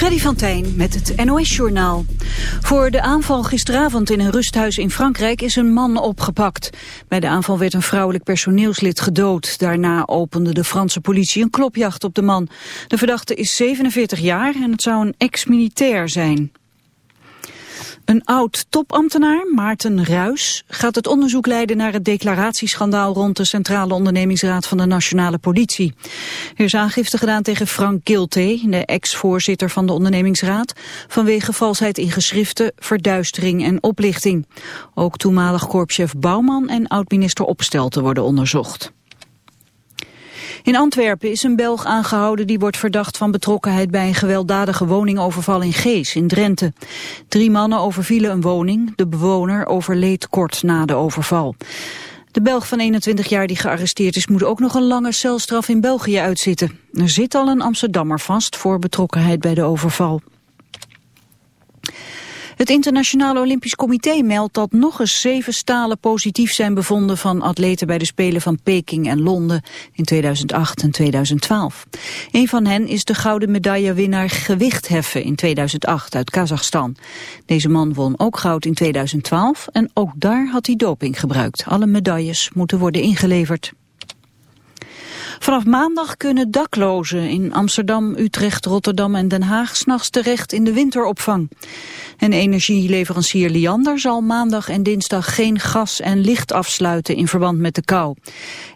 Freddy van Tijn met het NOS-journaal. Voor de aanval gisteravond in een rusthuis in Frankrijk is een man opgepakt. Bij de aanval werd een vrouwelijk personeelslid gedood. Daarna opende de Franse politie een klopjacht op de man. De verdachte is 47 jaar en het zou een ex-militair zijn. Een oud-topambtenaar, Maarten Ruis, gaat het onderzoek leiden naar het declaratieschandaal rond de Centrale Ondernemingsraad van de Nationale Politie. Er is aangifte gedaan tegen Frank Gilte, de ex-voorzitter van de ondernemingsraad, vanwege valsheid in geschriften, verduistering en oplichting. Ook toenmalig korpschef Bouwman en oud-minister Opstelten worden onderzocht. In Antwerpen is een Belg aangehouden die wordt verdacht van betrokkenheid bij een gewelddadige woningoverval in Gees in Drenthe. Drie mannen overvielen een woning, de bewoner overleed kort na de overval. De Belg van 21 jaar die gearresteerd is moet ook nog een lange celstraf in België uitzitten. Er zit al een Amsterdammer vast voor betrokkenheid bij de overval. Het Internationale Olympisch Comité meldt dat nog eens zeven stalen positief zijn bevonden van atleten bij de Spelen van Peking en Londen in 2008 en 2012. Een van hen is de gouden medaillewinnaar gewichtheffen in 2008 uit Kazachstan. Deze man won ook goud in 2012 en ook daar had hij doping gebruikt. Alle medailles moeten worden ingeleverd. Vanaf maandag kunnen daklozen in Amsterdam, Utrecht, Rotterdam en Den Haag s'nachts terecht in de winteropvang. En energieleverancier Liander zal maandag en dinsdag geen gas en licht afsluiten in verband met de kou.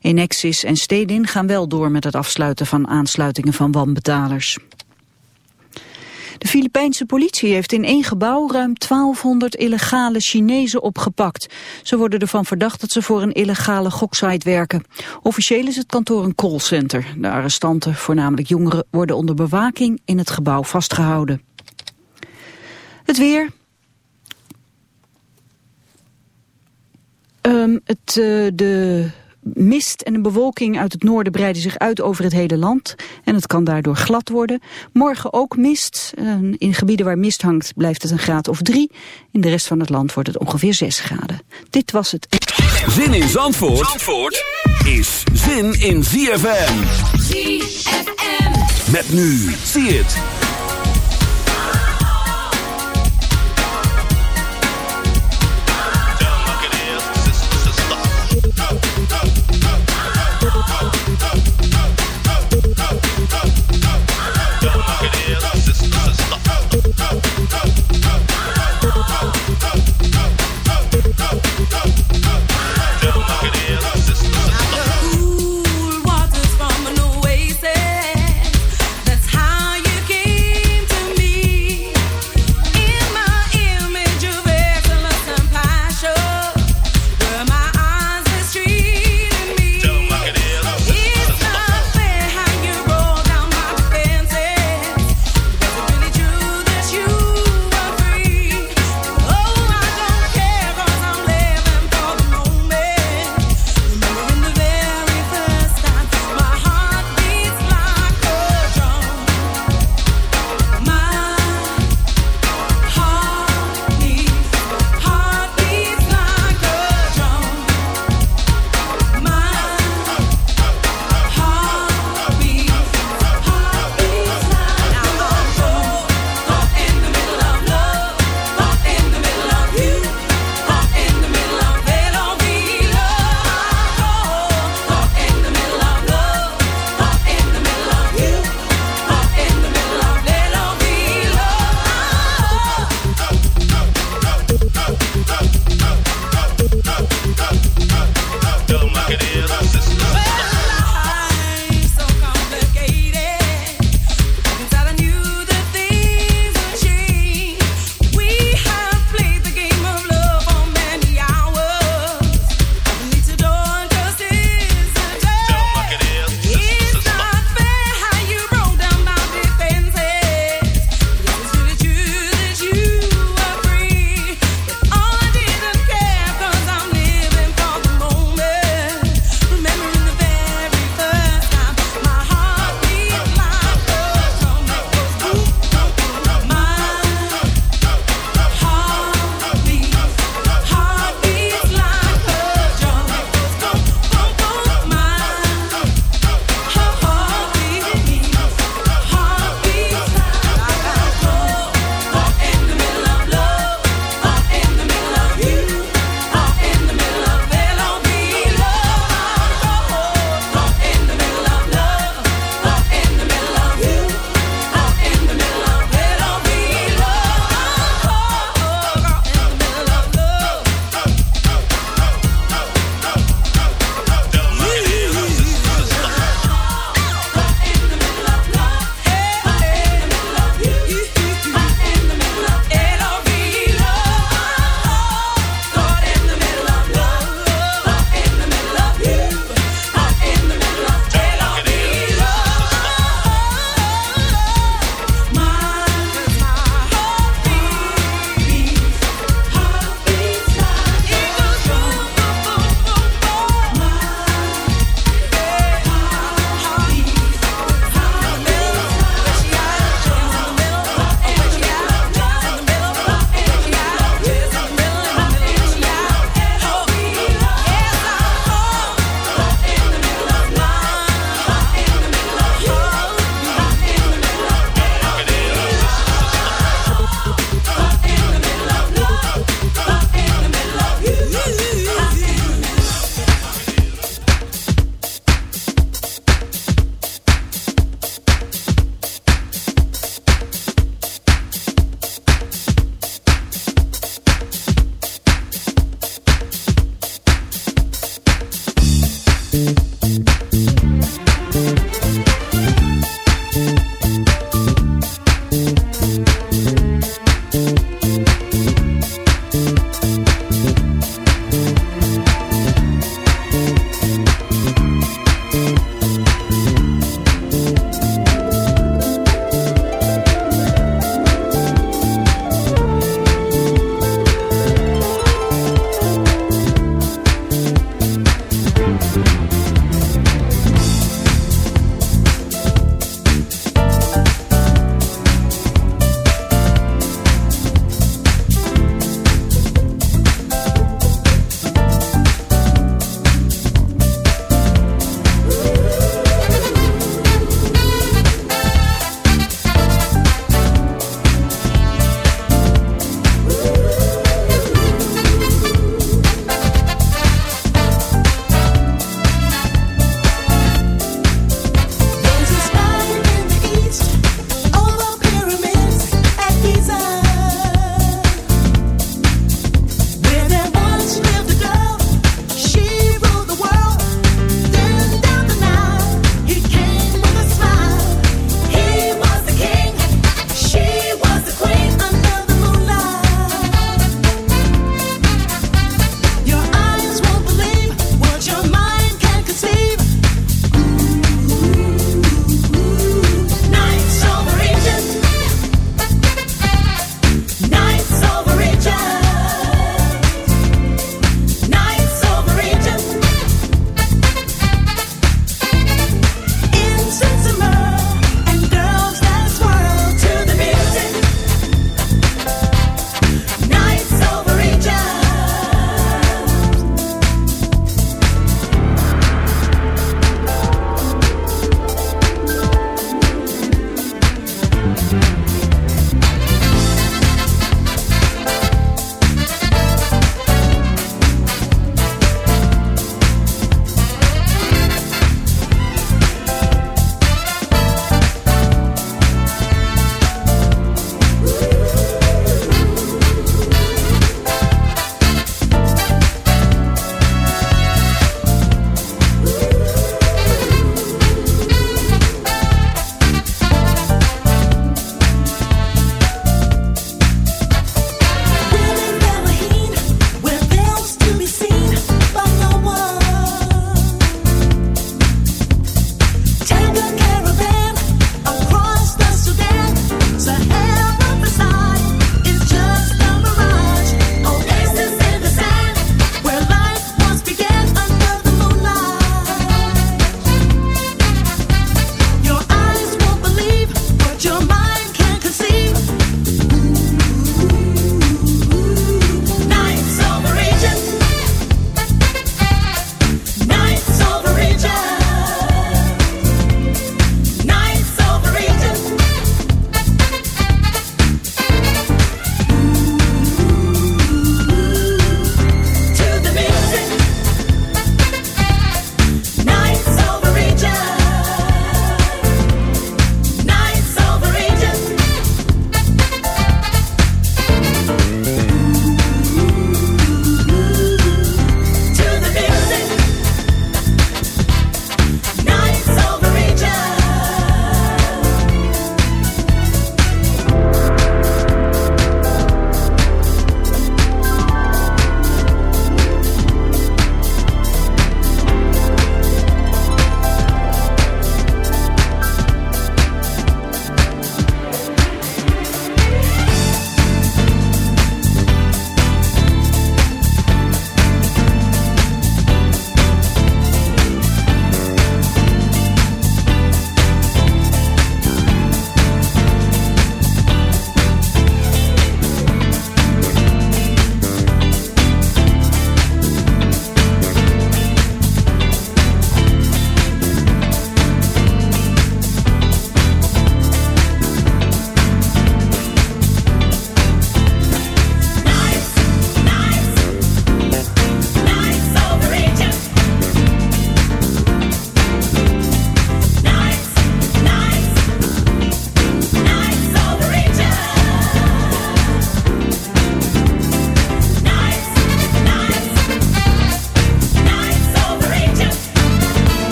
Enexis en Stedin gaan wel door met het afsluiten van aansluitingen van wanbetalers. De Filipijnse politie heeft in één gebouw ruim 1200 illegale Chinezen opgepakt. Ze worden ervan verdacht dat ze voor een illegale goksite werken. Officieel is het kantoor een callcenter. De arrestanten, voornamelijk jongeren, worden onder bewaking in het gebouw vastgehouden. Het weer. Um, het, uh, de mist en de bewolking uit het noorden breiden zich uit over het hele land. En het kan daardoor glad worden. Morgen ook mist. In gebieden waar mist hangt blijft het een graad of drie. In de rest van het land wordt het ongeveer zes graden. Dit was het. Zin in Zandvoort, Zandvoort is zin in ZFM. ZFM. Met nu. Zie het.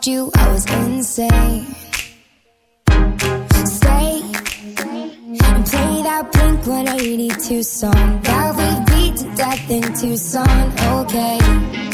left you, I was insane. Stay and play that Blink 182 song that we beat to death in Tucson. Okay.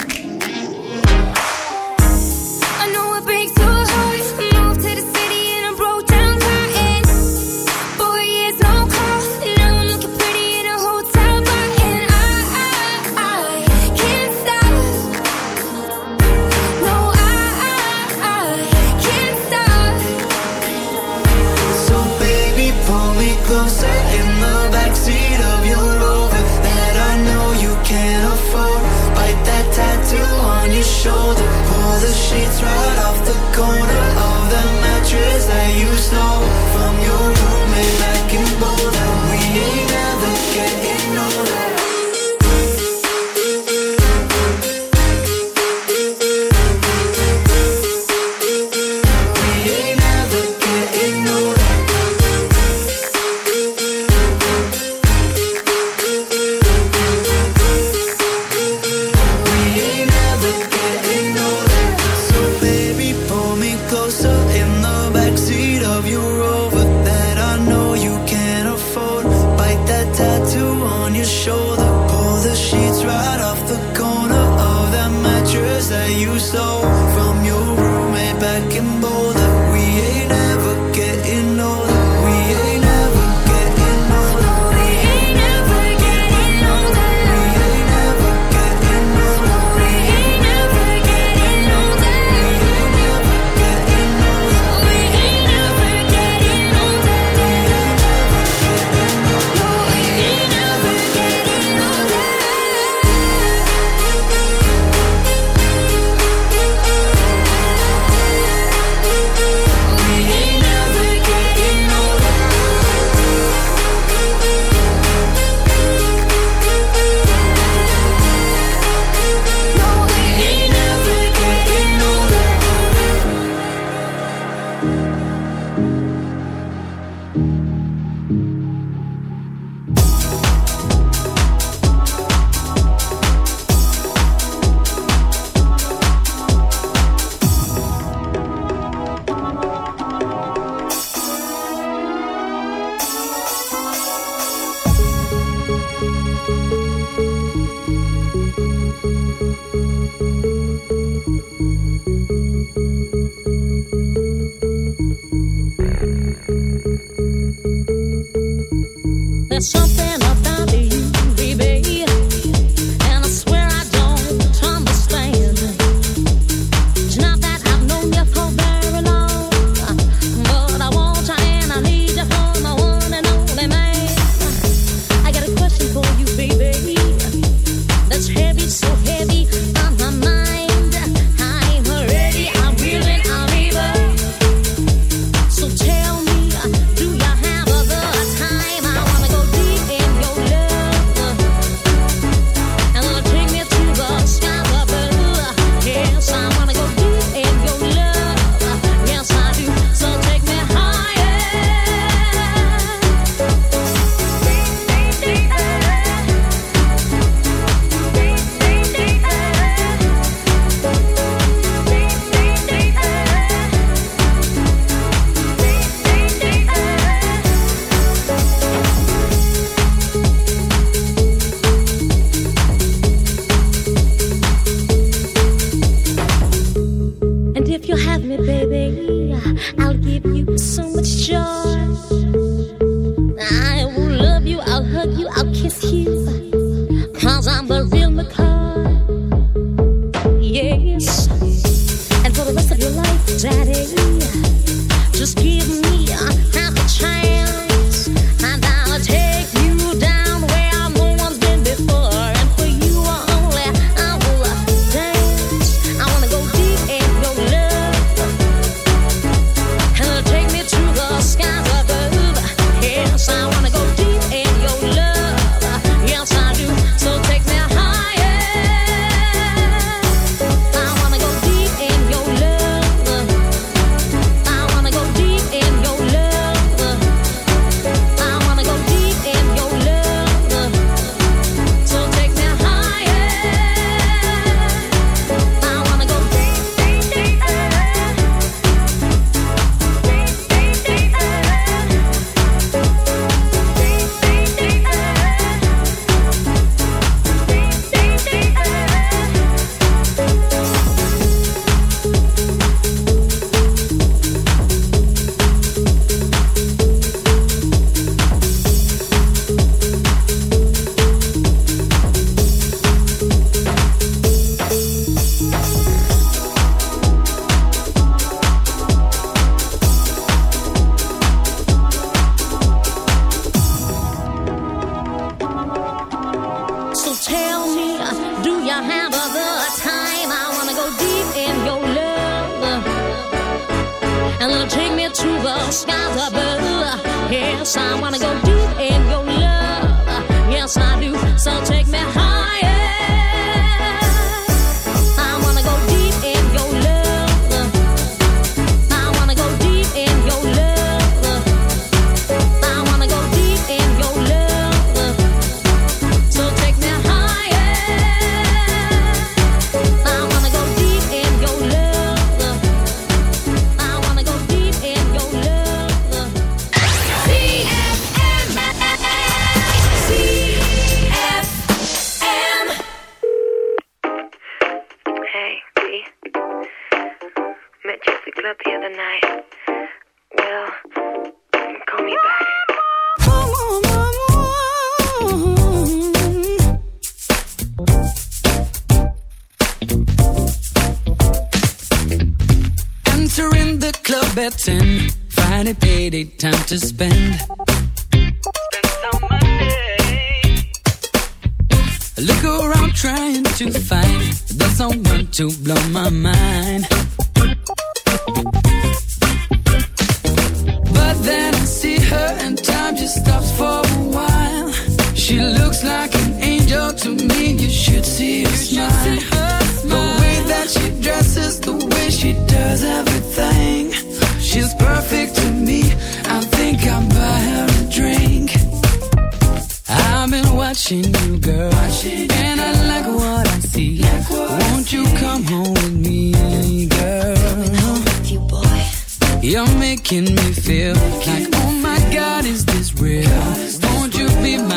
sky's are blue. Yes, I wanna go.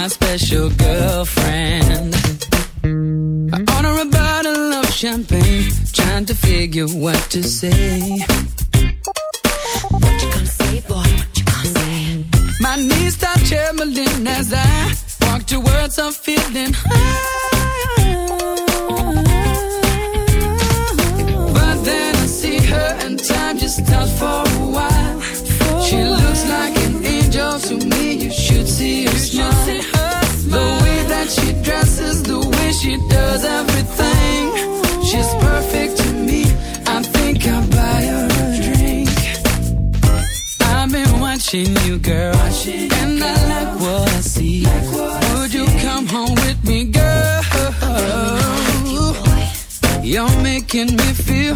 my special girlfriend. I order a bottle of champagne, trying to figure what to say. What you gonna say, boy? What you gonna say? My knees start trembling as I walk towards a feeling high. you, girl. And I like what I see. Would you come home with me, girl? You're making me feel